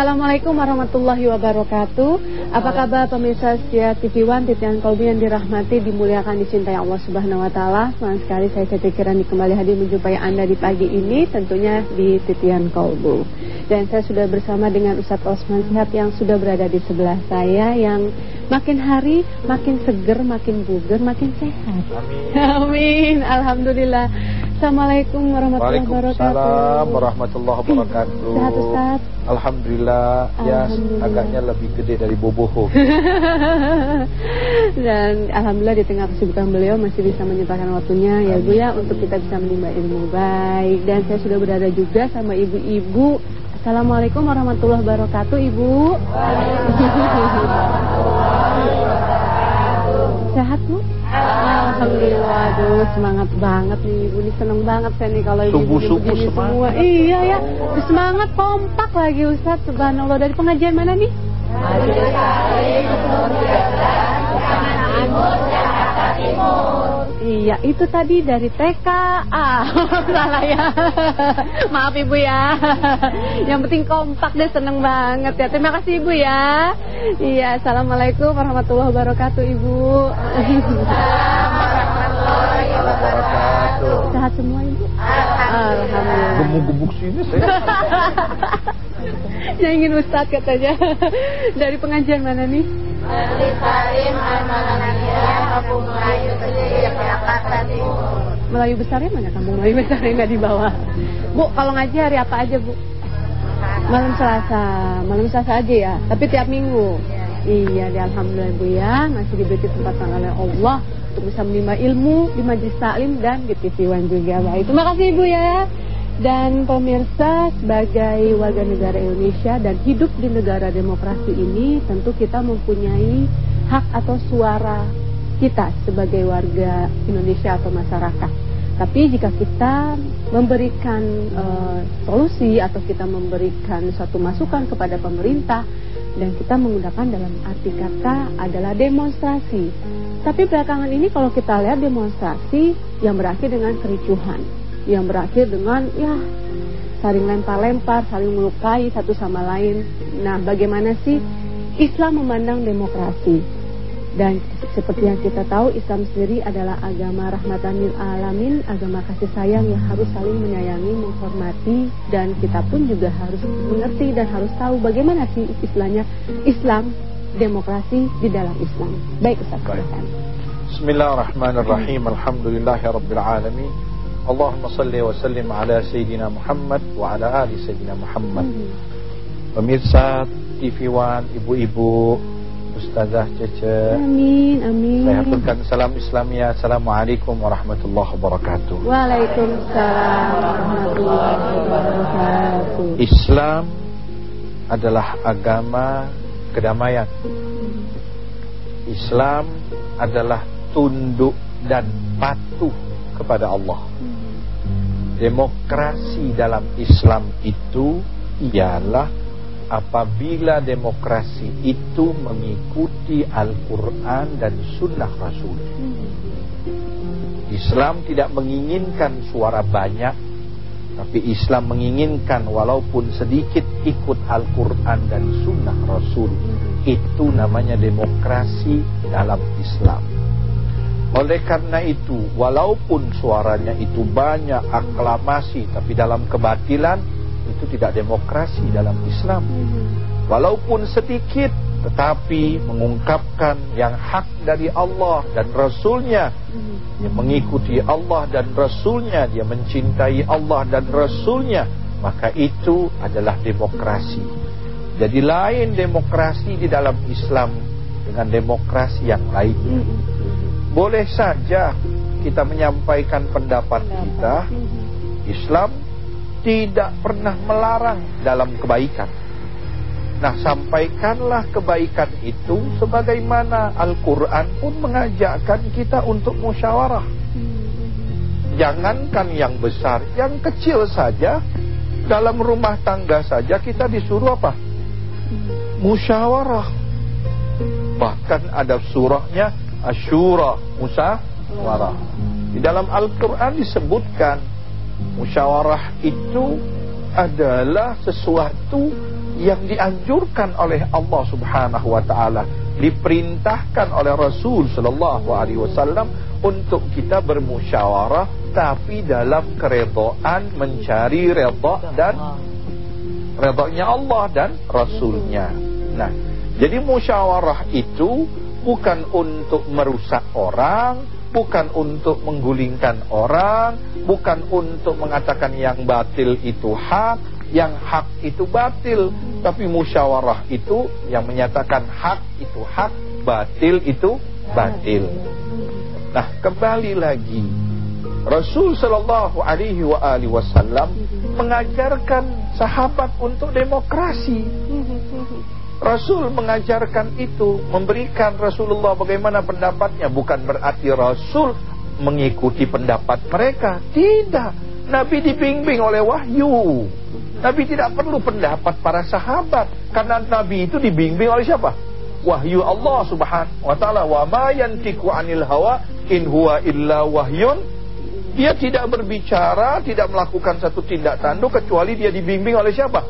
Assalamualaikum warahmatullahi wabarakatuh. Apa kabar pemirsa setia TV One Titian Kolbi yang dirahmati, dimuliakan, dicintai Allah Subhanahu Wa Taala. Senang sekali saya Titi Kirani kembali hadir menjumpai anda di pagi ini, tentunya di Titian Kolbu. Dan saya sudah bersama dengan Ustadz Osman Sihat yang sudah berada di sebelah saya, yang makin hari makin seger, makin bugar, makin sehat. Amin. Amin. Alhamdulillah. Assalamualaikum warahmatullahi wabarakatuh. Waalaikumsalam warahmatullahi wabarakatuh. Sehat Ustaz. Alhamdulillah, ya Alhamdulillah. agaknya lebih gede dari boboho. Dan Alhamdulillah di tengah kesibukan beliau masih bisa menyempatkan waktunya ya Bu ya untuk kita bisa menimba ilmu baik. Dan saya sudah berada juga sama ibu-ibu. Assalamualaikum warahmatullahi wabarakatuh Ibu. Sehat Bu? Alhamdulillah, aduh semangat banget nih ibu nih seneng banget saya nih kalau ibu Subuh-subuh begini semangat. semua. Iya ya, semangat kompak lagi Ustadz Subhanallah dari pengajian mana nih? Iya, itu tadi dari TK. Ah, salah ya. Maaf Ibu ya. Yang penting kompak deh, seneng banget ya. Terima kasih Ibu ya. Iya, Assalamualaikum warahmatullahi wabarakatuh Ibu. wabarakatuh. Sehat semua Ibu? Alhamdulillah. Gemuk-gemuk sini saya. Yang ingin Ustadz katanya. Dari pengajian mana nih? Melayu besarnya mana kampung Melayu besarnya nggak di bawah. Bu, kalau ngaji hari apa aja Bu? Malam Selasa, malam Selasa aja ya. Tapi tiap minggu. Iya, di Alhamdulillah Bu ya, masih diberi kesempatan oleh Allah untuk bisa menimba ilmu di Majlis Taklim dan di TV One juga. Baik, terima kasih Ibu ya. Dan pemirsa sebagai warga negara Indonesia dan hidup di negara demokrasi ini tentu kita mempunyai hak atau suara kita sebagai warga Indonesia atau masyarakat. Tapi jika kita memberikan eh, solusi atau kita memberikan suatu masukan kepada pemerintah dan kita menggunakan dalam arti kata adalah demonstrasi. Tapi belakangan ini kalau kita lihat demonstrasi yang berakhir dengan kericuhan, yang berakhir dengan ya saling lempar-lempar, saling melukai satu sama lain. Nah, bagaimana sih Islam memandang demokrasi? Dan seperti yang kita tahu Islam sendiri adalah agama rahmatan lil alamin, agama kasih sayang yang harus saling menyayangi, menghormati dan kita pun juga harus mengerti dan harus tahu bagaimana sih istilahnya Islam demokrasi di dalam Islam. Baik Ustaz, Baik. Bismillahirrahmanirrahim. Alhamdulillahirabbil alamin. Allahumma salli wa sallim ala sayyidina Muhammad wa ala ali sayyidina Muhammad. Pemirsa TV One, ibu-ibu, Ustazah Cece. Amin, amin. Saya haturkan salam Islamia. Assalamualaikum warahmatullahi wabarakatuh. Waalaikumsalam warahmatullahi wabarakatuh. Islam adalah agama kedamaian. Islam adalah tunduk dan patuh kepada Allah. Demokrasi dalam Islam itu ialah apabila demokrasi itu mengikuti Al-Quran dan Sunnah Rasul. Islam tidak menginginkan suara banyak, tapi Islam menginginkan walaupun sedikit ikut Al-Quran dan Sunnah Rasul. Itu namanya demokrasi dalam Islam. Oleh karena itu, walaupun suaranya itu banyak aklamasi, tapi dalam kebatilan itu tidak demokrasi dalam Islam. Walaupun sedikit, tetapi mengungkapkan yang hak dari Allah dan Rasulnya. Dia mengikuti Allah dan Rasulnya, dia mencintai Allah dan Rasulnya. Maka itu adalah demokrasi. Jadi lain demokrasi di dalam Islam dengan demokrasi yang lainnya. Boleh saja kita menyampaikan pendapat kita. Islam tidak pernah melarang dalam kebaikan. Nah, sampaikanlah kebaikan itu sebagaimana Al-Quran pun mengajakkan kita untuk musyawarah. Jangankan yang besar, yang kecil saja, dalam rumah tangga saja kita disuruh apa? Musyawarah. Bahkan ada surahnya Asyura, musyawarah. Di dalam Al-Quran disebutkan musyawarah itu adalah sesuatu yang dianjurkan oleh Allah Subhanahu wa taala, diperintahkan oleh Rasul sallallahu alaihi wasallam untuk kita bermusyawarah tapi dalam keredoan mencari redha dan redanya Allah dan Rasulnya. Nah, jadi musyawarah itu bukan untuk merusak orang, bukan untuk menggulingkan orang, bukan untuk mengatakan yang batil itu hak, yang hak itu batil, tapi musyawarah itu yang menyatakan hak itu hak, batil itu batil. Nah, kembali lagi Rasul Shallallahu Alaihi Wasallam mengajarkan sahabat untuk demokrasi. Rasul mengajarkan itu, memberikan Rasulullah bagaimana pendapatnya. Bukan berarti Rasul mengikuti pendapat mereka. Tidak. Nabi dibimbing oleh wahyu. Nabi tidak perlu pendapat para sahabat. Karena Nabi itu dibimbing oleh siapa? Wahyu Allah subhanahu wa ta'ala. Wa ma yantiku anil hawa in huwa illa wahyun. Dia tidak berbicara, tidak melakukan satu tindak tanduk kecuali dia dibimbing oleh siapa?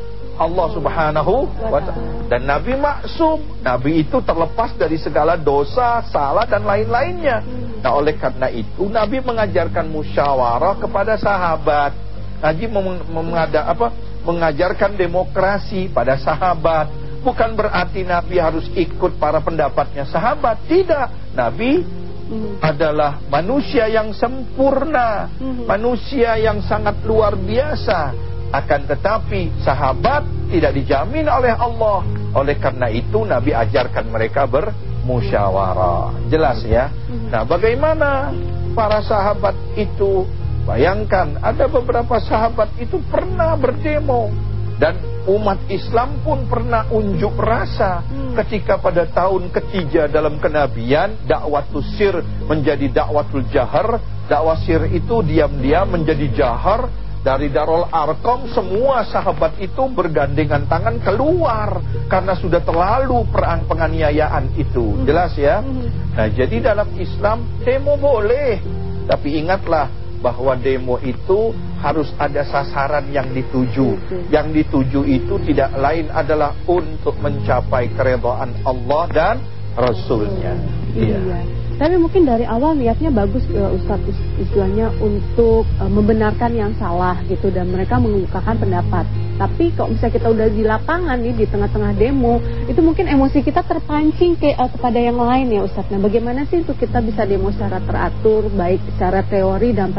Allah Subhanahu wa taala. Dan Nabi maksum, Nabi itu terlepas dari segala dosa, salah dan lain-lainnya. Nah, oleh karena itu Nabi mengajarkan musyawarah kepada sahabat. Nabi mengada apa? mengajarkan demokrasi pada sahabat. Bukan berarti Nabi harus ikut para pendapatnya sahabat, tidak. Nabi hmm. adalah manusia yang sempurna, hmm. manusia yang sangat luar biasa akan tetapi sahabat tidak dijamin oleh Allah. Oleh karena itu Nabi ajarkan mereka bermusyawarah. Jelas ya. Nah, bagaimana para sahabat itu? Bayangkan ada beberapa sahabat itu pernah berdemo dan umat Islam pun pernah unjuk rasa ketika pada tahun ketiga dalam kenabian dakwatul sir menjadi dakwatul jahar dakwah sir itu diam-diam menjadi jahar dari Darul Arkom semua sahabat itu bergandengan tangan keluar karena sudah terlalu perang penganiayaan itu. Hmm. Jelas ya? Hmm. Nah, jadi dalam Islam demo boleh, tapi ingatlah bahwa demo itu harus ada sasaran yang dituju. Yang dituju itu tidak lain adalah untuk mencapai keredaan Allah dan Rasulnya. Iya. iya. Tapi mungkin dari awal niatnya bagus uh, Ustadz istilahnya untuk uh, membenarkan yang salah gitu dan mereka mengemukakan pendapat. Tapi kalau misalnya kita udah di lapangan nih di tengah-tengah demo, itu mungkin emosi kita terpancing ke uh, kepada yang lain ya Ustadz. Nah, bagaimana sih untuk kita bisa demo secara teratur, baik secara teori dan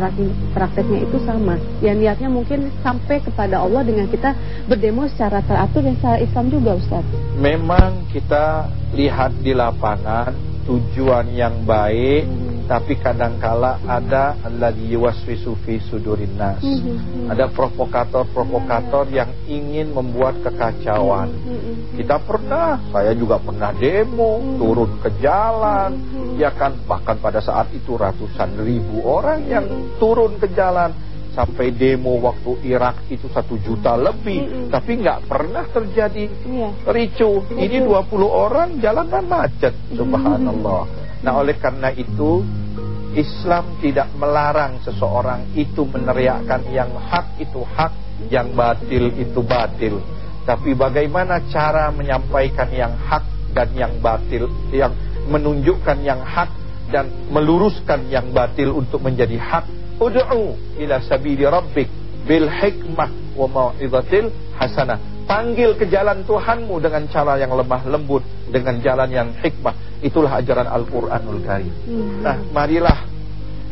prakteknya itu sama. Ya niatnya mungkin sampai kepada Allah dengan kita berdemo secara teratur dan secara Islam juga Ustadz. Memang kita lihat di lapangan tujuan yang baik hmm. tapi kadangkala ada alladzi yuwaswisu fi sudurin nas. Hmm, hmm. Ada provokator-provokator yang ingin membuat kekacauan. Hmm. hmm Kita pernah, saya juga pernah demo, hmm. turun ke jalan, hmm. ya kan bahkan pada saat itu ratusan ribu orang yang turun ke jalan sampai demo waktu Irak itu satu juta lebih, mm -hmm. tapi nggak pernah terjadi yeah. ricu. Ini 20 orang jalanan macet, subhanallah. Nah oleh karena itu Islam tidak melarang seseorang itu meneriakkan yang hak itu hak, yang batil itu batil. Tapi bagaimana cara menyampaikan yang hak dan yang batil, yang menunjukkan yang hak dan meluruskan yang batil untuk menjadi hak Ud'u ila sabili rabbik bil hikmah wa mau'izatil hasanah. Panggil ke jalan Tuhanmu dengan cara yang lemah lembut, dengan jalan yang hikmah. Itulah ajaran Al-Qur'anul Karim. Hmm. Nah, marilah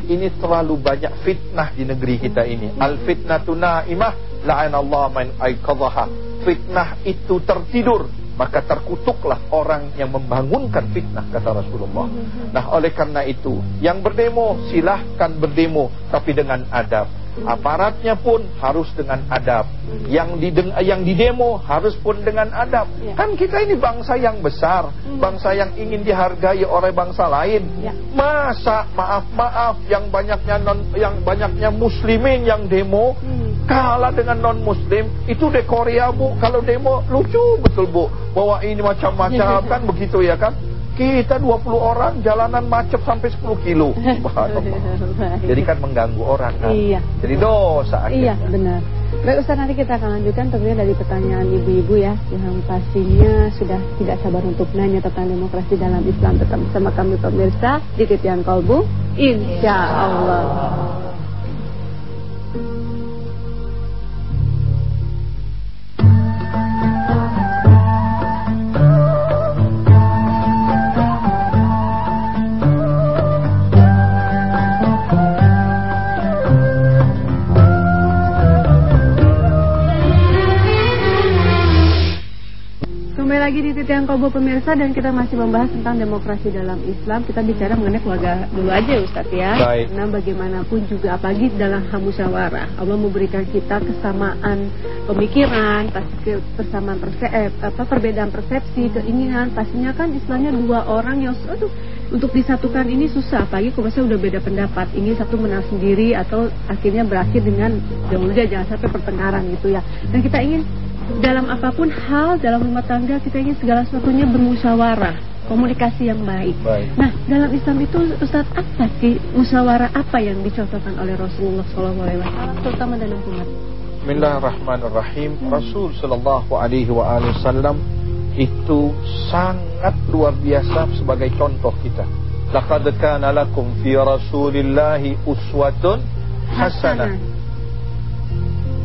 ini terlalu banyak fitnah di negeri kita ini. Al fitnatu naimah la'anallahu man aikadhaha. Fitnah itu tertidur maka terkutuklah orang yang membangunkan fitnah kata Rasulullah. Nah, oleh karena itu, yang berdemo silahkan berdemo tapi dengan adab. Aparatnya pun harus dengan adab. Yang di yang didemo harus pun dengan adab. Ya. Kan kita ini bangsa yang besar, hmm. bangsa yang ingin dihargai oleh bangsa lain. Ya. Masa maaf maaf yang banyaknya non yang banyaknya muslimin yang demo hmm kalah dengan non muslim itu di Korea bu kalau demo lucu betul bu bahwa ini macam-macam kan begitu ya kan Kita 20 orang jalanan macet sampai 10 kilo. Jadi kan mengganggu orang kan. Iya. Jadi dosa Iya, akhirnya. benar. Baik Ustaz, nanti kita akan lanjutkan tentunya dari pertanyaan ibu-ibu ya Yang pastinya sudah tidak sabar untuk nanya tentang demokrasi dalam Islam Tetap bersama kami pemirsa di Titian Kolbu Insya Allah Yang kolbu pemirsa dan kita masih membahas tentang demokrasi dalam Islam. Kita bicara mengenai keluarga dulu aja Ustaz ya. Baik. Karena bagaimanapun juga apalagi dalam musyawarah Allah memberikan kita kesamaan pemikiran, pasti ke- kesamaan perse eh, apa perbedaan persepsi, keinginan. Pastinya kan istilahnya dua orang yang aduh untuk disatukan ini susah apalagi kalau misalnya udah beda pendapat ingin satu menang sendiri atau akhirnya berakhir dengan jangan udah jangan sampai pertengkaran gitu ya dan kita ingin dalam apa pun hal dalam rumah tangga kita ingin segala sesuatunya bermusyawarah komunikasi yang baik. Baik. Nah dalam Islam itu Ustaz apa sih musyawarah apa yang dicontohkan oleh Rasulullah SAW terutama dalam umat? Bismillahirrahmanirrahim. Rasul sallallahu alaihi wasallam itu sangat luar biasa sebagai contoh kita. Laqad kana lakum fi Rasulillahi uswatun hasanah.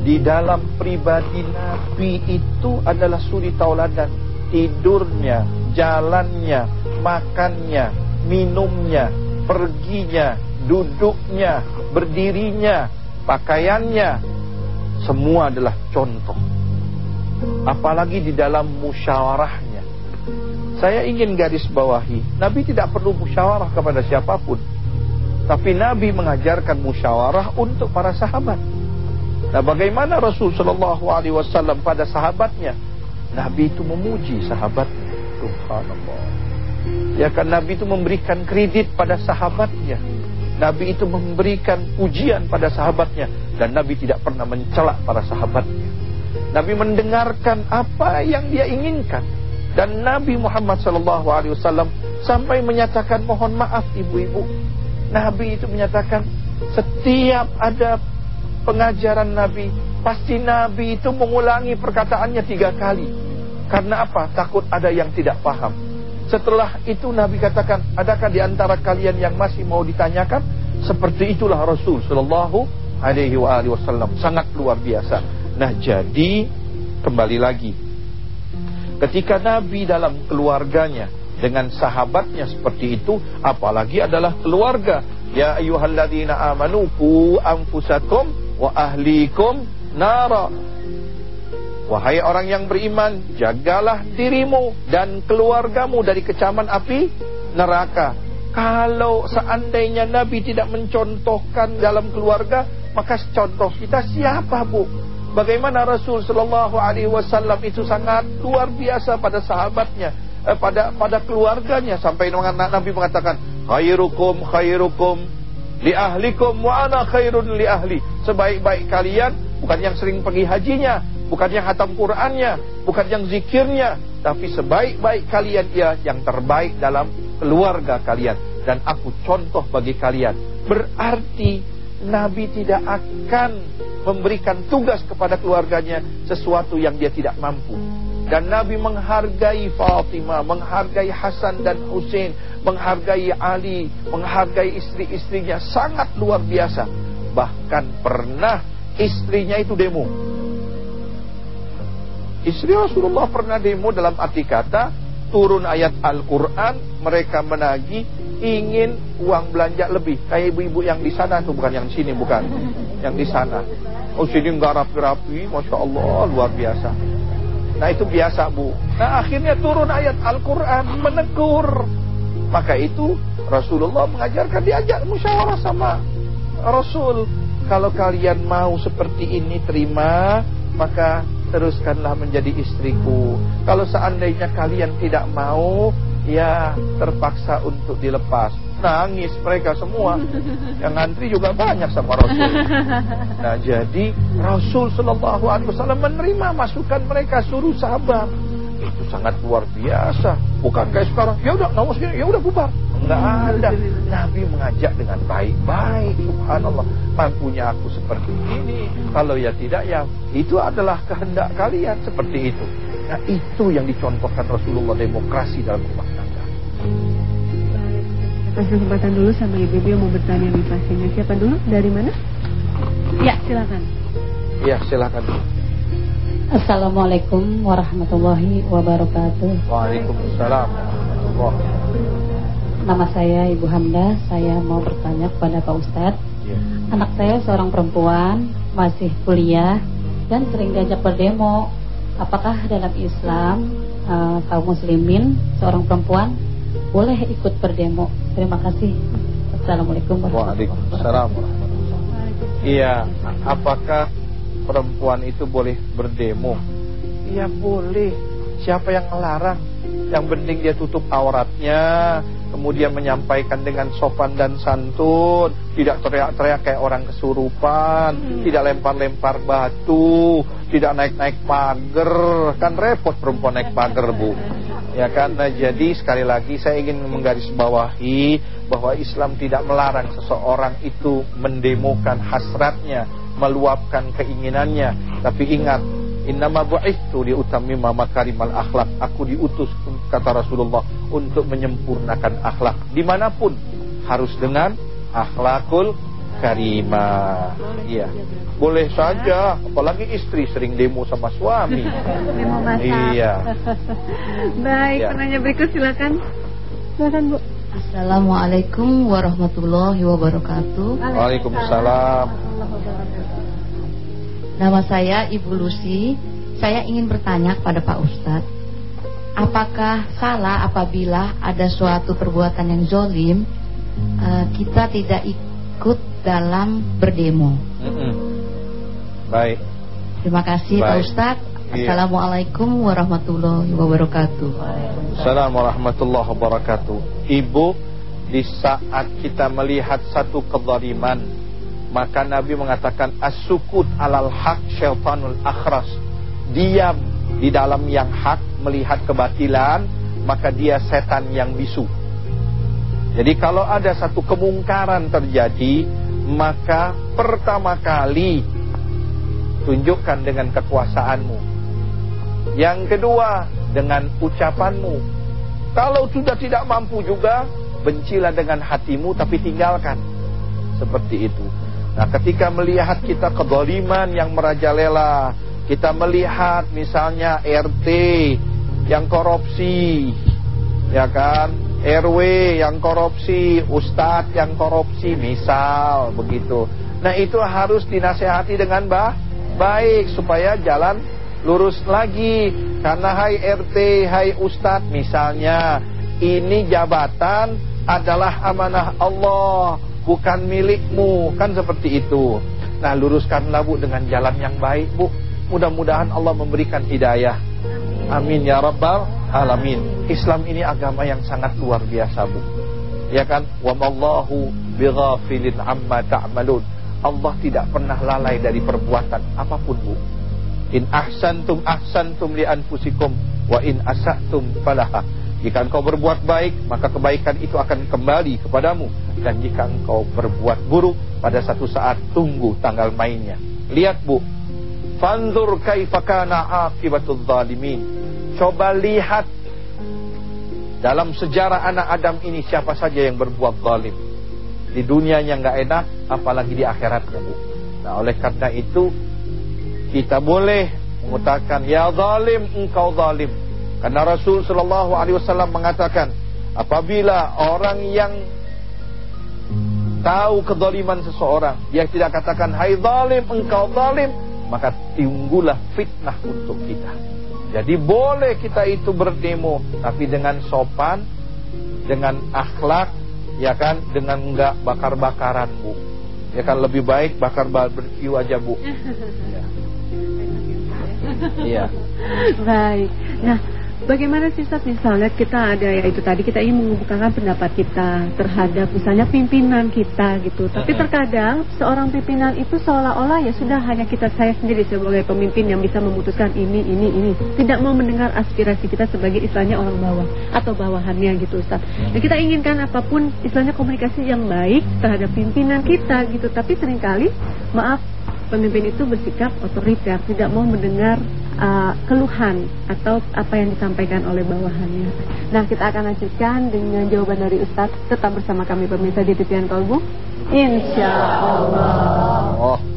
Di dalam pribadi Nabi itu adalah suri tauladan. Tidurnya, jalannya, makannya, minumnya, perginya, duduknya, berdirinya, pakaiannya, semua adalah contoh. Apalagi di dalam musyawarahnya. Saya ingin garis bawahi, Nabi tidak perlu musyawarah kepada siapa pun. Tapi Nabi mengajarkan musyawarah untuk para sahabat. Nah, bagaimana Rasul Shallallahu Alaihi Wasallam pada sahabatnya? Nabi itu memuji sahabatnya. Subhanallah. Ya kan Nabi itu memberikan kredit pada sahabatnya. Nabi itu memberikan pujian pada sahabatnya dan Nabi tidak pernah mencela para sahabatnya. Nabi mendengarkan apa yang dia inginkan dan Nabi Muhammad Shallallahu Alaihi Wasallam sampai menyatakan mohon maaf ibu-ibu. Nabi itu menyatakan setiap ada pengajaran Nabi pasti Nabi itu mengulangi perkataannya tiga kali. Karena apa? Takut ada yang tidak paham. Setelah itu Nabi katakan, adakah di antara kalian yang masih mau ditanyakan? Seperti itulah Rasul Shallallahu Alaihi Wasallam sangat luar biasa. Nah jadi kembali lagi, ketika Nabi dalam keluarganya dengan sahabatnya seperti itu, apalagi adalah keluarga. Ya ayyuhalladzina amanu qu anfusakum wa ahlikum nara. Wahai orang yang beriman, jagalah dirimu dan keluargamu dari kecaman api neraka. Kalau seandainya Nabi tidak mencontohkan dalam keluarga, maka contoh kita siapa, Bu? Bagaimana Rasul Shallallahu Alaihi Wasallam itu sangat luar biasa pada sahabatnya, eh, pada pada keluarganya sampai Nabi mengatakan, khairukum khairukum li ahlikum wa ana khairun li ahli. Sebaik-baik kalian bukan yang sering pergi hajinya, bukan yang hatam Qur'annya, bukan yang zikirnya, tapi sebaik-baik kalian ia yang terbaik dalam keluarga kalian dan aku contoh bagi kalian. Berarti Nabi tidak akan memberikan tugas kepada keluarganya sesuatu yang dia tidak mampu. Dan Nabi menghargai Fatimah, menghargai Hasan dan Hussein, menghargai Ali, menghargai istri-istrinya sangat luar biasa. Bahkan pernah istrinya itu demo. Istri Rasulullah pernah demo dalam arti kata turun ayat Al-Quran, mereka menagih ingin uang belanja lebih. Kayak ibu-ibu yang di sana tuh bukan yang sini bukan, yang di sana. Oh sini nggak rapi-rapi, masya Allah luar biasa. Nah itu biasa bu. Nah akhirnya turun ayat Al-Quran menegur. Maka itu Rasulullah mengajarkan diajak musyawarah sama Rasul. Kalau kalian mau seperti ini terima, maka teruskanlah menjadi istriku. Kalau seandainya kalian tidak mau, ya terpaksa untuk dilepas. Nangis mereka semua. Yang ngantri juga banyak sama Rasul. Nah, jadi Rasul Shallallahu Alaihi Wasallam menerima masukan mereka suruh sabar. Itu sangat luar biasa. Bukan kayak sekarang, ya udah nggak segini, ya udah bubar. Enggak ada. Nabi mengajak dengan baik-baik. Subhanallah. Mampunya aku seperti ini. Kalau ya tidak ya itu adalah kehendak kalian seperti itu. Nah itu yang dicontohkan Rasulullah demokrasi dalam rumah Kasih kesempatan dulu sama ibu-ibu yang mau bertanya di pastinya. Siapa dulu? Dari mana? Ya, silakan. Ya, silakan. Assalamualaikum warahmatullahi wabarakatuh. Waalaikumsalam warahmatullahi Nama saya Ibu Hamda. Saya mau bertanya kepada Pak Ustadz. Ya. Anak saya seorang perempuan, masih kuliah dan sering diajak berdemo. Apakah dalam Islam uh, kaum muslimin seorang perempuan boleh ikut berdemo? Terima kasih. Assalamualaikum warahmatullahi Waalaikumsalam warahmatullahi Iya, apakah perempuan itu boleh berdemo? Iya boleh. Siapa yang melarang? Yang penting dia tutup auratnya, kemudian menyampaikan dengan sopan dan santun, tidak teriak-teriak kayak orang kesurupan, hmm. tidak lempar-lempar batu, tidak naik-naik pagar, kan repot perempuan naik pagar bu. Ya kan, nah, jadi sekali lagi saya ingin menggarisbawahi bahwa Islam tidak melarang seseorang itu mendemokan hasratnya, meluapkan keinginannya, tapi ingat Innama bu'ithu liutammima makarimal akhlak. Aku diutus kata Rasulullah untuk menyempurnakan akhlak di mana pun. Harus dengan akhlakul karimah. Iya. Boleh saja, apalagi istri sering demo sama suami. Demo masak. Iya. Baik, ya. penanya berikut silakan. Silakan, Bu. Assalamualaikum warahmatullahi wabarakatuh. Waalaikumsalam. Nama saya Ibu Lucy. Saya ingin bertanya kepada Pak Ustadz, apakah salah apabila ada suatu perbuatan yang zolim uh, kita tidak ikut dalam berdemo? Mm -hmm. Baik. Terima kasih Baik. Pak Ustadz. Iya. Assalamualaikum warahmatullahi wabarakatuh. Assalamualaikum warahmatullahi wabarakatuh. Ibu, di saat kita melihat satu kezaliman maka Nabi mengatakan as-sukut alal haq syaitanul akhras. Diam di dalam yang hak melihat kebatilan, maka dia setan yang bisu. Jadi kalau ada satu kemungkaran terjadi, maka pertama kali tunjukkan dengan kekuasaanmu. Yang kedua, dengan ucapanmu. Kalau sudah tidak mampu juga, bencilah dengan hatimu tapi tinggalkan. Seperti itu. Nah ketika melihat kita kedoliman yang merajalela Kita melihat misalnya RT yang korupsi Ya kan RW yang korupsi Ustadz yang korupsi Misal begitu. Nah itu harus dinasehati dengan bah baik Supaya jalan lurus lagi. Karena hai RT, hai Ustadz misalnya Ini jabatan adalah amanah Allah bukan milikmu. Kan seperti itu. Nah luruskanlah bu dengan jalan yang baik bu. Mudah-mudahan Allah memberikan hidayah amin ya rabbal alamin. Islam ini agama yang sangat luar biasa bu. Ya kan? Wa mallahu bighafilin amma ta'malun. Allah tidak pernah lalai dari perbuatan apa pun bu. In ahsantum ahsantum li anfusikum wa in asatum falaha. Jika engkau berbuat baik, maka kebaikan itu akan kembali kepadamu. Dan jika engkau berbuat buruk, pada satu saat tunggu tanggal mainnya. Lihat bu, fanzur kaifakana akibatul zalimin. Coba lihat dalam sejarah anak Adam ini siapa saja yang berbuat zalim. Di dunianya nggak enak, apalagi di akhiratnya bu. Nah oleh karena itu kita boleh mengutakan ya zalim engkau zalim karena Rasul Shallallahu Alaihi Wasallam mengatakan, apabila orang yang tahu kedoliman seseorang, dia tidak katakan, Hai zalim, engkau zalim, maka tunggulah fitnah untuk kita. Jadi boleh kita itu berdemo, tapi dengan sopan, dengan akhlak, ya kan, dengan enggak bakar-bakaran bu. Ya kan lebih baik bakar barbecue aja bu. Iya. Iya. Baik. Nah, Bagaimana sih Ustaz misalnya kita ada ya itu tadi kita ingin mengemukakan pendapat kita terhadap misalnya pimpinan kita gitu. Tapi terkadang seorang pimpinan itu seolah-olah ya sudah hanya kita saya sendiri sebagai pemimpin yang bisa memutuskan ini ini ini. Tidak mau mendengar aspirasi kita sebagai istilahnya orang bawah atau bawahannya gitu Ustaz. Dan kita inginkan apa pun istilahnya komunikasi yang baik terhadap pimpinan kita gitu. Tapi sering kali maaf pemimpin itu bersikap otoriter, tidak mau mendengar uh, keluhan atau apa yang disampaikan oleh bawahannya. Nah, kita akan lanjutkan dengan jawaban dari Ustadz. Tetap bersama kami pemirsa di Titian Kolbu. Insya Allah. Oh.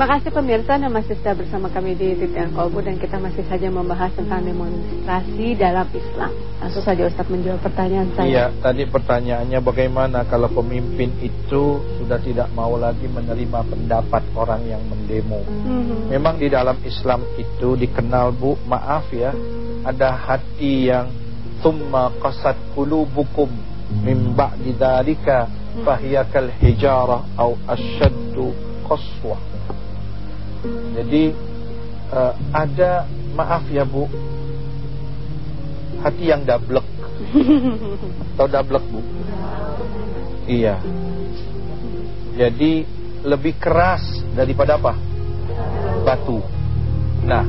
Terima kasih pemirsa yang masih setia bersama kami di Titian Kolbu dan kita masih saja membahas tentang demonstrasi dalam Islam. Langsung saja Ustaz menjawab pertanyaan saya. Iya, tadi pertanyaannya bagaimana kalau pemimpin itu sudah tidak mau lagi menerima pendapat orang yang mendemo. Mm -hmm. Memang di dalam Islam itu dikenal Bu, maaf ya, ada hati yang thumma qasat qulubukum min ba'di dzalika fahiyakal hijarah au asyaddu qaswah jadi uh, ada maaf ya Bu, hati yang dablek. Tahu dablek Bu? Iya. Jadi lebih keras daripada apa? Batu. Nah,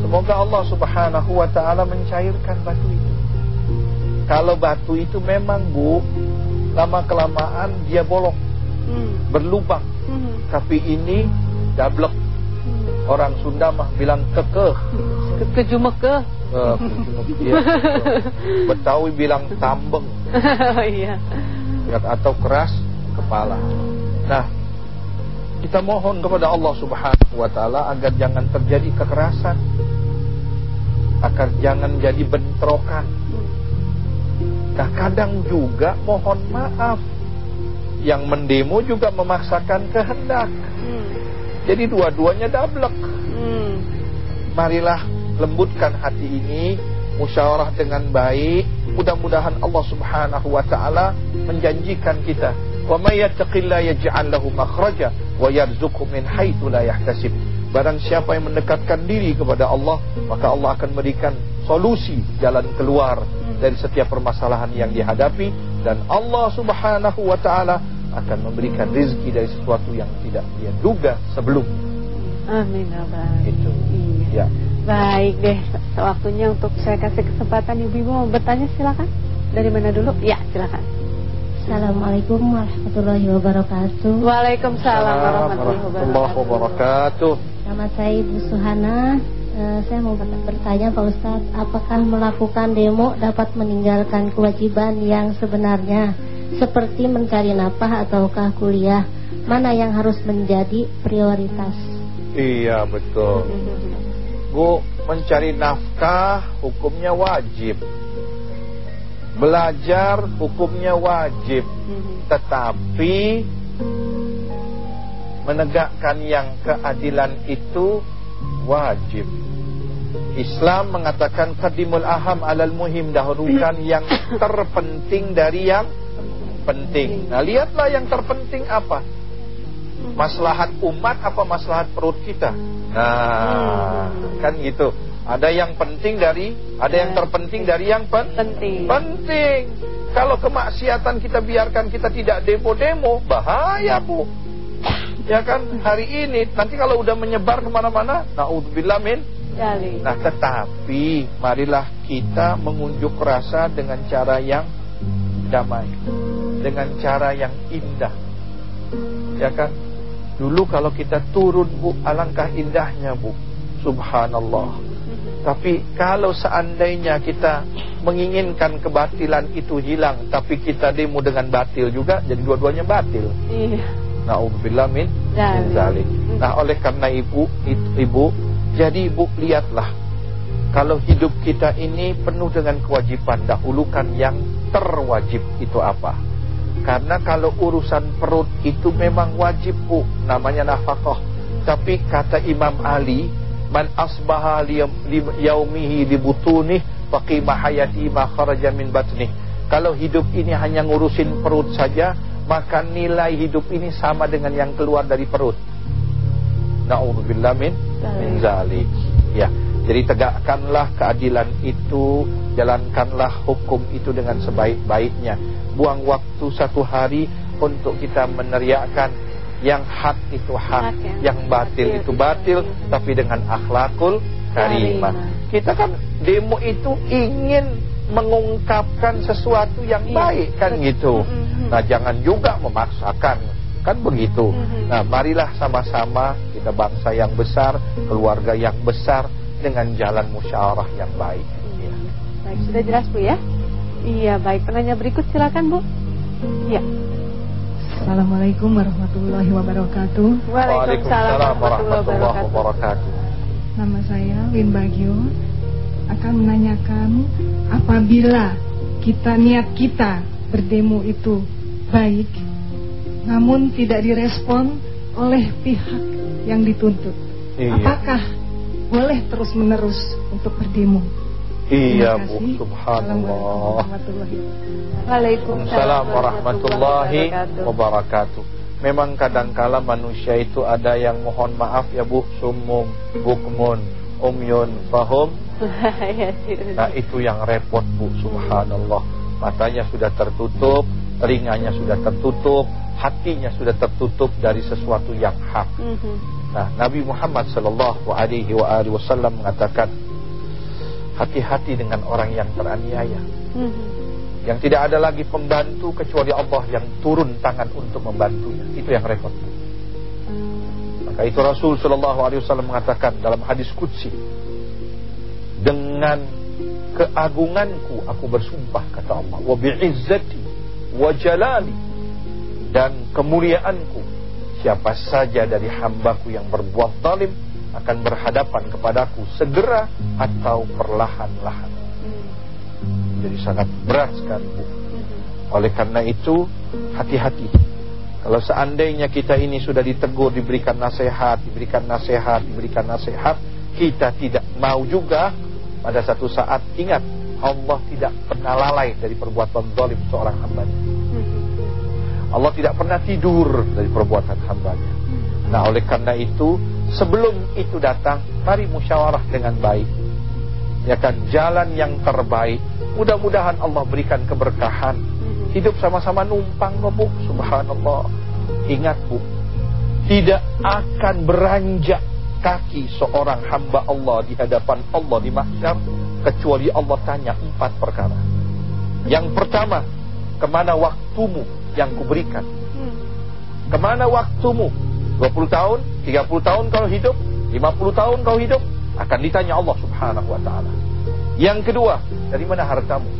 semoga Allah Subhanahu wa taala mencairkan batu itu. Kalau batu itu memang Bu, lama kelamaan dia bolong, hmm. berlubang tapi ini dablek. Orang Sunda mah bilang kekeh. Kekejumekeh. Uh, ya. Betawi bilang tambeng. iya. Atau keras kepala. Nah, kita mohon kepada Allah Subhanahu wa taala agar jangan terjadi kekerasan. Agar jangan jadi bentrokan. Nah, kadang juga mohon maaf yang mendemo juga memaksakan kehendak. Hmm. Jadi dua-duanya dablek. Hmm. Marilah lembutkan hati ini, musyawarah dengan baik. Mudah-mudahan Allah Subhanahu wa taala menjanjikan kita, "Wa may yattaqillaha yaj'al lahu makhraja wa yarzuqhu min haitsu la yahtasib." Barang siapa yang mendekatkan diri kepada Allah, maka Allah akan memberikan solusi jalan keluar hmm. dari setiap permasalahan yang dihadapi dan Allah Subhanahu wa taala akan memberikan rezeki dari sesuatu yang tidak dia duga sebelum. Amin abang. Itu. Iya. Ya. Baik deh, waktunya untuk saya kasih kesempatan ibu-ibu mau bertanya silakan. Dari mana dulu? Ya, silakan. Assalamualaikum warahmatullahi wabarakatuh. Waalaikumsalam warahmatullahi wabarakatuh. Nama saya Ibu Suhana. Uh, saya mau bertanya Pak Ustadz, apakah melakukan demo dapat meninggalkan kewajiban yang sebenarnya seperti mencari nafkah ataukah kuliah, mana yang harus menjadi prioritas? Iya betul. Bu, mencari nafkah hukumnya wajib. Belajar hukumnya wajib. Tetapi menegakkan yang keadilan itu wajib. Islam mengatakan qadimul aham alal muhim dahulukan yang terpenting dari yang penting. Nah, lihatlah yang terpenting apa? Maslahat umat apa maslahat perut kita? Nah, kan gitu. Ada yang penting dari, ada yang terpenting dari yang pen penting. Penting. Kalau kemaksiatan kita biarkan kita tidak demo-demo, bahaya bu. Ya kan hari ini, nanti kalau udah menyebar ke mana-mana, naudzubillah min. Nah tetapi marilah kita mengunjuk rasa dengan cara yang damai dengan cara yang indah. Ya kan? Dulu kalau kita turun Bu, alangkah indahnya Bu. Subhanallah. Tapi kalau seandainya kita menginginkan kebatilan itu hilang, tapi kita demo dengan batil juga, jadi dua-duanya batil. Iya. Nauzubillah min zalik. Nah, oleh karena ibu, ibu, jadi ibu lihatlah kalau hidup kita ini penuh dengan kewajiban, dahulukan yang terwajib itu apa? Karena kalau urusan perut itu memang wajib bu, namanya nafkah. Tapi kata Imam Ali, Man asbaha yaumihi li butunih faqima hayati ma kharaja min batnih. Kalau hidup ini hanya ngurusin perut saja, maka nilai hidup ini sama dengan yang keluar dari perut. Nauzubillah min min zalik. Ya. Jadi tegakkanlah keadilan itu, jalankanlah hukum itu dengan sebaik-baiknya. Buang waktu satu hari untuk kita meneriakkan yang hak itu hak, hak ya. yang batil, batil itu batil, batil, tapi dengan akhlakul karimah. Kita kan demo itu ingin mengungkapkan sesuatu yang iya, baik kan betul. gitu. Mm -hmm. Nah, jangan juga memaksakan kan begitu. Mm -hmm. Nah, marilah sama-sama kita bangsa yang besar, keluarga yang besar dengan jalan musyawarah yang baik. Iya. Baik, sudah jelas Bu ya? Iya, baik. Penanya berikut silakan Bu. Iya. Assalamualaikum warahmatullahi wabarakatuh. Waalaikumsalam warahmatullahi wabarakatuh. Nama saya Win Bagio akan menanyakan apabila kita niat kita berdemo itu baik namun tidak direspon oleh pihak yang dituntut. Iya. Apakah boleh terus menerus untuk berdemo? Iya Bu, subhanallah. Waalaikumsalam warahmatullahi wabarakatuh. Memang kadangkala manusia itu ada yang mohon maaf ya Bu, sumum, bukmun, umyun, fahum, nah itu yang repot bu. Subhanallah. Matanya sudah tertutup Telinganya sudah tertutup Hatinya sudah tertutup dari sesuatu yang hak. Mhm. Nah Nabi Muhammad Sallallahu Alaihi Wasallam mengatakan Hati-hati dengan orang yang teraniaya. Mhm. Yang tidak ada lagi pembantu Kecuali Allah yang turun tangan untuk membantunya. Itu yang repot. Maka itu Rasul Sallallahu Alaihi Wasallam mengatakan dalam hadis Qudsi dengan keagunganku aku bersumpah kata Allah. Wa bi'izzati wa jalali. Dan kemuliaanku siapa saja dari hambaku yang berbuat zalim akan berhadapan kepadaku segera atau perlahan-lahan. Jadi sangat berat sekali Bu. Oleh karena itu hati-hati. Kalau seandainya kita ini sudah ditegur diberikan nasihat diberikan nasihat diberikan nasihat kita tidak mau juga pada satu saat ingat Allah tidak pernah lalai dari perbuatan zalim seorang hambanya. Allah tidak pernah tidur dari perbuatan hambanya. Nah oleh karena itu sebelum itu datang mari musyawarah dengan baik. Ya kan jalan yang terbaik. Mudah-mudahan Allah berikan keberkahan. Hidup sama-sama numpang bu. Subhanallah. Ingat bu. Tidak akan beranjak kaki seorang hamba Allah di hadapan Allah di mahsyar kecuali Allah tanya empat perkara. Yang pertama, ke mana waktumu yang kuberikan? Ke mana waktumu? 20 tahun, 30 tahun kau hidup, 50 tahun kau hidup, akan ditanya Allah subhanahu wa ta'ala. Yang kedua, dari mana hartamu?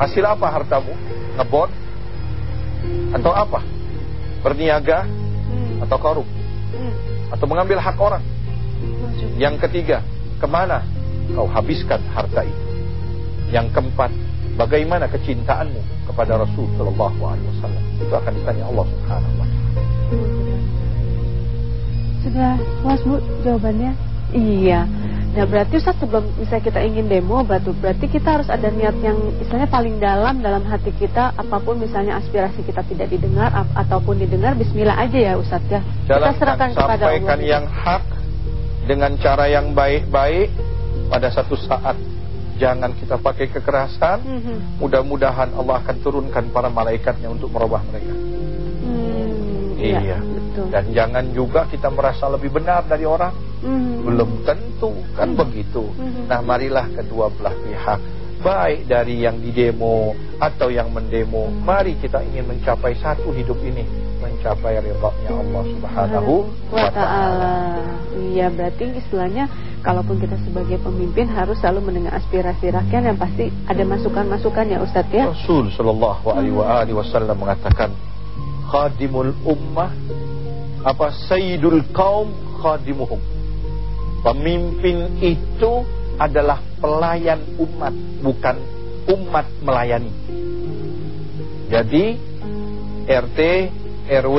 Hasil apa hartamu? Ngebon? Atau apa? Berniaga? Atau korup? Atau mengambil hak orang. Yang ketiga, ke mana kau habiskan harta itu? Yang keempat, bagaimana kecintaanmu kepada Rasul Shallallahu Alaihi Wasallam? Itu akan ditanya Allah Subhanahu Wa Taala. Sudah puas bu jawabannya? Iya. Nah berarti Ustaz sebelum misalnya kita ingin demo batu berarti kita harus ada niat yang misalnya paling dalam dalam hati kita apa pun misalnya aspirasi kita tidak didengar ataupun didengar Bismillah aja ya Ustaz ya. Jalankan, kita serahkan kepada Allah. Sampaikan yang hak dengan cara yang baik-baik pada satu saat jangan kita pakai kekerasan. Mm -hmm. Mudah-mudahan Allah akan turunkan para malaikatnya untuk merubah mereka. Hmm, iya. iya. Betul. Dan jangan juga kita merasa lebih benar dari orang. Mm. Belum tentu kan mm. begitu. Mm. Nah, marilah kedua belah pihak baik dari yang didemo atau yang mendemo, mm. mari kita ingin mencapai satu hidup ini, mencapai ridha-Nya Allah Subhanahu wa taala. Iya, berarti istilahnya kalaupun kita sebagai pemimpin harus selalu mendengar aspirasi rakyat yang pasti ada masukan-masukan ya Ustaz ya. Rasul sallallahu alaihi wasallam mengatakan khadimul ummah apa sayyidul kaum khadimuhum. Pemimpin itu adalah pelayan umat, bukan umat melayani. Jadi RT, RW,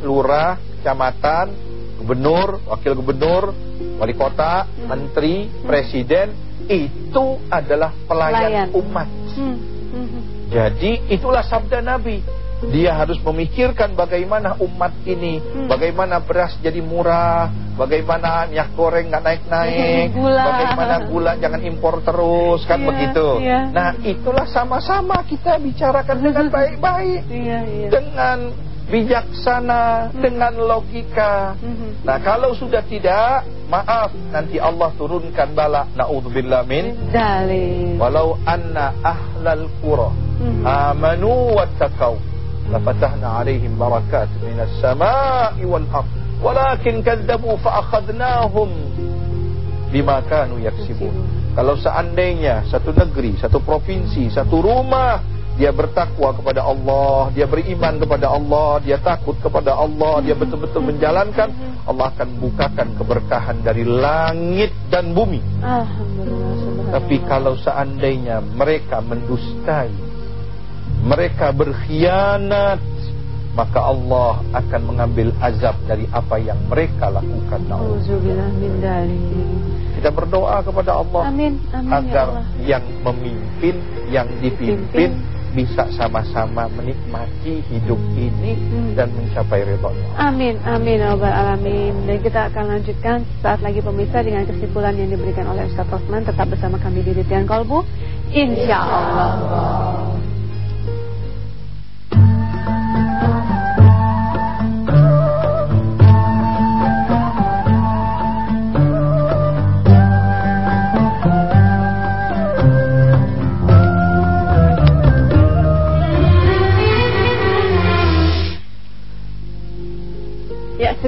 lurah, kecamatan gubernur, wakil gubernur, wali kota, Hmm. menteri, presiden itu adalah pelayan, Pelayan. umat. Hmm. Hmm. Jadi itulah sabda Nabi. Dia harus memikirkan bagaimana umat ini, Hmm. bagaimana beras jadi murah, bagaimana minyak goreng nggak naik-naik, Gula. bagaimana gula jangan impor terus kan Iya, begitu. iya. Nah itulah sama-sama kita bicarakan dengan baik-baik, Iya, iya. dengan bijaksana, dengan logika. Hmm. Nah kalau sudah tidak, maaf nanti Allah turunkan bala. Naudzubillah min. Dalil. Walau anna ahlal qura Hmm. amanu wattaqau lafatahna alaihim barakat minas sama'i wal ard walakin kadzabu fa akhadnahum bima kanu yaksibun kalau seandainya satu negeri satu provinsi satu rumah dia bertakwa kepada Allah, dia beriman kepada Allah, dia takut kepada Allah, dia betul-betul menjalankan, Allah akan bukakan keberkahan dari langit dan bumi. Tapi kalau seandainya mereka mendustai, mereka berkhianat, maka Allah akan mengambil azab dari apa yang mereka lakukan. Kita berdoa kepada Allah Amin, amin ya agar Allah. yang memimpin, yang dipimpin bisa sama-sama menikmati hidup ini Hmm. dan mencapai ridhonya. Amin, amin, ya Rabbal alamin. Dan kita akan lanjutkan saat lagi pemirsa dengan kesimpulan yang diberikan oleh Ustaz Rosman. Tetap bersama kami di Ritian Kolbu. Insya Allah.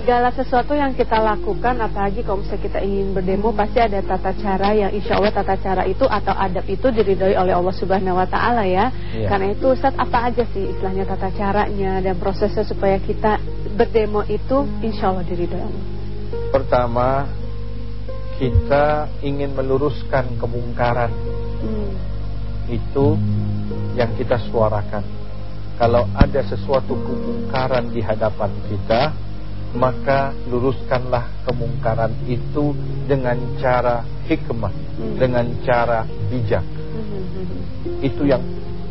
Segala sesuatu yang kita lakukan apalagi kalau misalnya kita ingin berdemo pasti ada tata cara yang insya Allah tata cara itu atau adab itu diridhoi oleh Allah Subhanahu Wa Taala ya. Iya. Karena itu Ustaz apa aja sih istilahnya tata caranya dan prosesnya supaya kita berdemo itu insya Allah diridhoi Allah. Pertama, kita ingin meluruskan kemungkaran Hmm. itu yang kita suarakan. Kalau ada sesuatu kemungkaran di hadapan kita, maka luruskanlah kemungkaran itu dengan cara hikmah, Hmm. dengan cara bijak. Hmm. Itu yang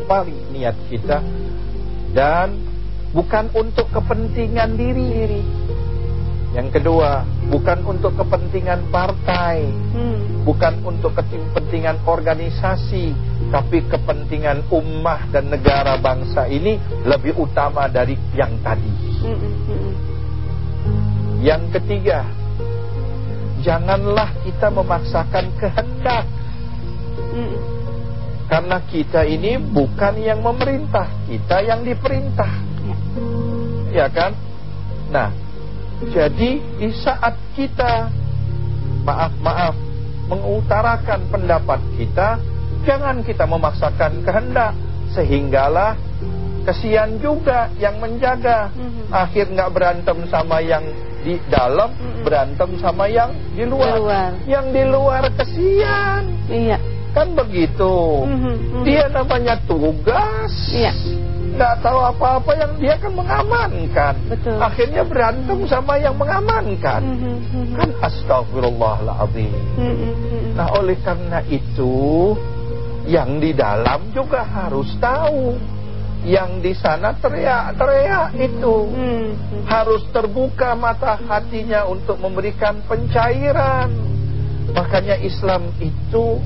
paling niat kita dan bukan untuk kepentingan diri. Yang kedua, bukan untuk kepentingan partai, Hmm. bukan untuk kepentingan organisasi, tapi kepentingan ummah dan negara bangsa ini lebih utama dari yang tadi. Hmm. Yang ketiga, janganlah kita memaksakan kehendak Hmm. karena kita ini bukan yang memerintah, kita yang diperintah. Ya. Ya kan? Nah, jadi di saat kita maaf-maaf mengutarakan pendapat kita, jangan kita memaksakan kehendak sehinggalah kesian juga yang menjaga. Mhm. Akhir nggak berantem sama yang di dalam, Mhm. berantem sama yang di luar. Di luar. Yang di luar kesian. Iya. Kan begitu. Mhm. Dia namanya tugas. Iya. Nggak tahu apa-apa yang dia kan mengamankan. Betul. Akhirnya berantem sama yang mengamankan. Mhm, mhm. Kan astagfirullahaladzim. Hmm, hmm, hmm. Nah oleh karena itu yang di dalam juga harus tahu. Yang di sana teriak-teriak itu. Hmm, hmm. Harus terbuka mata hatinya untuk memberikan pencairan. Makanya Islam itu,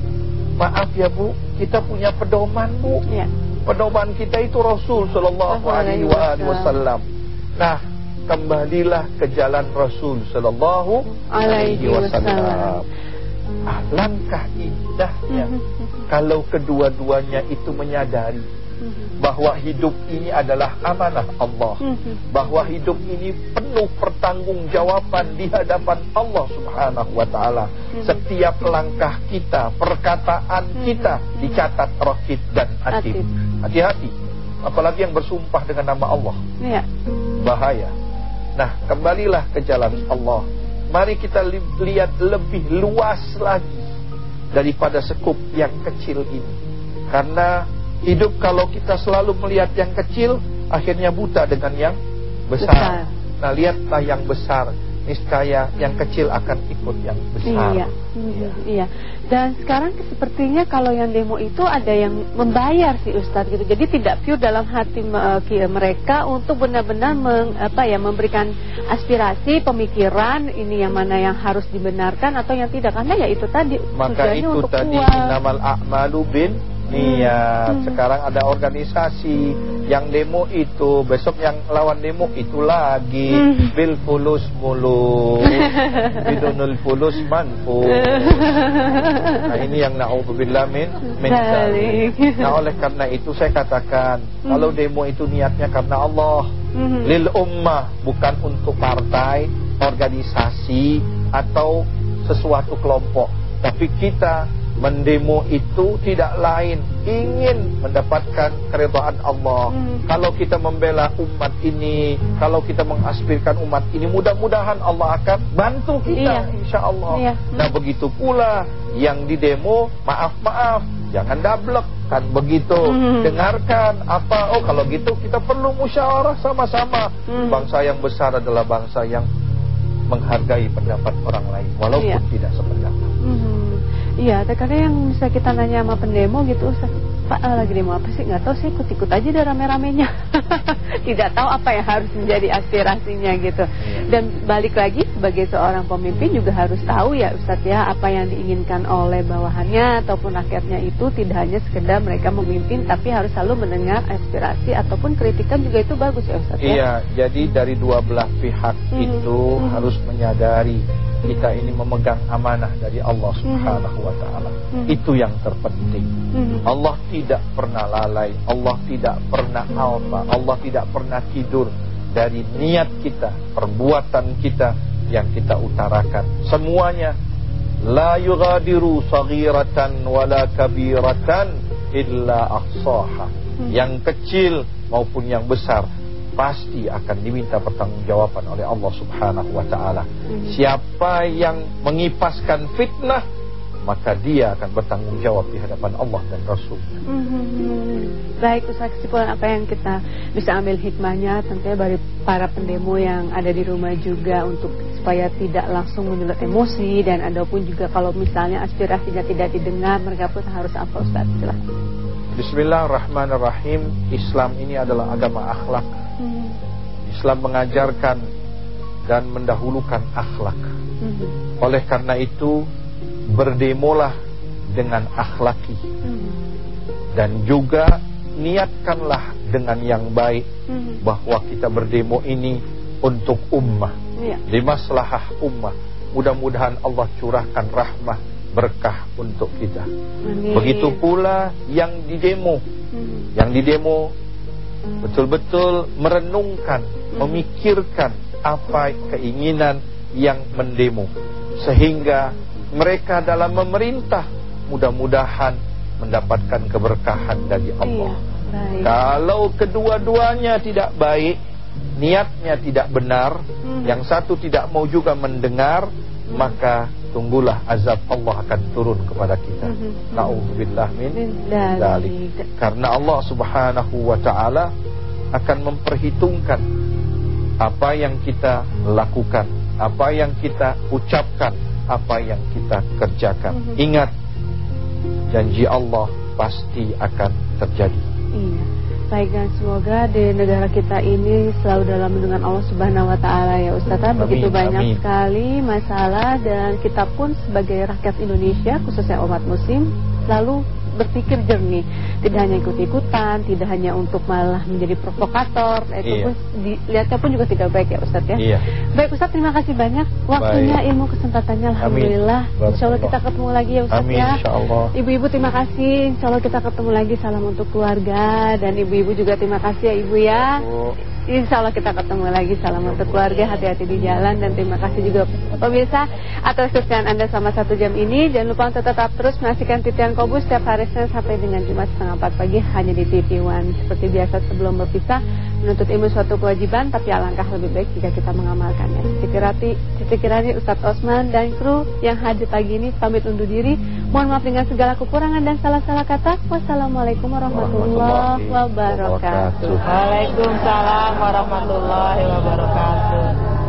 maaf ya Bu, kita punya pedoman Bu. Ya. Pedoman kita itu Rasul Sallallahu Alaihi Wasallam. Nah, kembalilah ke jalan Rasul Sallallahu Alaihi Wasallam. Alangkah indahnya Mhm, kalau kedua-duanya itu menyadari. Bahwa hidup ini adalah amanah Allah. Mhm. Bahwa hidup ini penuh pertanggungjawaban di hadapan Allah Subhanahu wa taala. Mhm. Setiap langkah kita, perkataan Mhm. kita dicatat rakib dan. Atid. Hati-hati. Apalagi yang bersumpah dengan nama Allah. Ya. Bahaya. Nah, kembalilah ke jalan Allah. Mari kita li- lihat lebih luas lagi daripada sekup yang kecil ini. Karena hidup kalau kita selalu melihat yang kecil, akhirnya buta dengan yang besar. Besar. Nah, lihatlah yang besar. niscaya yang kecil akan ikut yang besar. Iya. Hmm, iya. Dan sekarang sepertinya kalau yang demo itu ada yang membayar sih Ustadz gitu. Jadi tidak pure dalam hati uh, mereka untuk benar-benar apa ya memberikan aspirasi, pemikiran ini yang mana yang harus dibenarkan atau yang tidak karena ya itu tadi Maka itu untuk tadi namal a'malu bin niat. Hmm. Sekarang ada organisasi yang demo itu, besok yang lawan demo itu lagi. Hmm. Bil fulus mulu. Bidunul fulus manfu. Nah ini yang na'udzubillah min min Nah oleh karena itu saya katakan, hmm. kalau demo itu niatnya karena Allah. Hmm. Lil ummah, bukan untuk partai, organisasi atau sesuatu kelompok. Tapi kita Mendemo itu tidak lain ingin mendapatkan keridhaan Allah. Hmm. Kalau kita membela umat ini, kalau kita mengaspirkan umat ini, mudah-mudahan Allah akan bantu kita, iya. insya Allah. Iya. Hmm. Nah begitu pula yang di demo, maaf maaf, jangan dablek kan begitu. Hmm. Dengarkan apa? Oh kalau gitu kita perlu musyawarah sama-sama. Hmm. Bangsa yang besar adalah bangsa yang menghargai pendapat orang lain, walaupun iya. tidak sependapat. Iya, karena yang bisa kita nanya sama pendemo gitu, Pak uh, lagi demo apa sih? Nggak tahu sih, ikut-ikut aja deh rame-ramenya. Tidak tahu apa yang harus menjadi aspirasinya gitu. Iya. Dan balik lagi sebagai seorang pemimpin juga harus tahu ya Ustadz ya apa yang diinginkan oleh bawahannya ataupun rakyatnya itu tidak hanya sekedar mereka memimpin, tapi harus selalu mendengar aspirasi ataupun kritikan juga itu bagus ya Ustadz ya. Iya, jadi dari dua belah pihak hmm. itu hmm. harus menyadari kita ini memegang amanah dari Allah mhm. Subhanahu wa taala. Hmm. Itu yang terpenting. Hmm. Allah tidak pernah lalai, Allah tidak pernah alfa, Allah tidak pernah tidur dari niat kita, perbuatan kita yang kita utarakan. Semuanya la yughadiru saghiratan wala kabiratan illa ahsaha. Hmm. Yang kecil maupun yang besar pasti akan diminta pertanggungjawaban oleh Allah Subhanahu wa taala. Hmm. Siapa yang mengipaskan fitnah maka dia akan bertanggung jawab di hadapan Allah dan Rasul. Hmm. Baik, Ustaz kesimpulan apa yang kita bisa ambil hikmahnya tentunya dari para pendemo yang ada di rumah juga untuk supaya tidak langsung menyulut emosi dan ada pun juga kalau misalnya aspirasinya tidak didengar mereka pun harus apa Ustaz? Silahkan. Bismillahirrahmanirrahim. Islam ini adalah agama akhlak Hmm. Islam mengajarkan dan mendahulukan akhlak. Hmm. Oleh karena itu, berdemolah dengan akhlaki. Hmm. Dan juga niatkanlah dengan yang baik bahwa kita berdemo ini untuk ummah. Ya. Di maslahah ummah. Mudah-mudahan Allah curahkan rahmah berkah untuk kita. Amin. Begitu pula yang di demo. Hmm. Yang di demo betul-betul merenungkan, memikirkan apa keinginan yang mendemo sehingga mereka dalam memerintah mudah-mudahan mendapatkan keberkahan dari Allah. Iya, Kalau kedua-duanya tidak baik, niatnya tidak benar, hmm. yang satu tidak mau juga mendengar, hmm. maka tunggulah azab Allah akan turun kepada kita. Mhm. Nauzubillah min dzalik. Karena Allah Subhanahu wa taala akan memperhitungkan apa yang kita lakukan, apa yang kita ucapkan, apa yang kita kerjakan. Mhm. Ingat janji Allah pasti akan terjadi. Iya. Baik dan semoga di negara kita ini selalu dalam lindungan Allah Subhanahu wa taala ya Ustaz. Begitu banyak amin. sekali masalah dan kita pun sebagai rakyat Indonesia khususnya umat muslim selalu berpikir jernih, tidak hanya ikut-ikutan, tidak hanya untuk malah menjadi provokator, itu iya. pun dilihatnya pun juga tidak baik ya Ustadz ya. Iya. Baik Ustadz terima kasih banyak waktunya baik. ilmu kesempatannya Alhamdulillah. Amin. Insya Allah kita ketemu lagi ya Ustadz Amin, ya. Ibu-ibu terima kasih, Insya Allah kita ketemu lagi salam untuk keluarga dan ibu-ibu juga terima kasih ya Ibu ya. Bu. Insya Allah kita ketemu lagi. Salam untuk keluarga Hati-hati di jalan Dan terima kasih juga pemirsa Atas kesetiaan Anda selama satu jam ini. Jangan lupa untuk tetap terus menyaksikan Titian Kobus Setiap hari Senin sampai dengan Jumat setengah 4 pagi Hanya di TV One. Seperti biasa sebelum berpisah Menuntut ilmu suatu kewajiban Tapi alangkah lebih baik jika kita mengamalkannya. Cici Kirani, Ustadz Osman dan kru yang hadir pagi ini Pamit undur diri. Mohon maaf dengan segala kekurangan dan salah-salah kata. Wassalamualaikum warahmatullahi wabarakatuh. Waalaikumsalam warahmatullahi wabarakatuh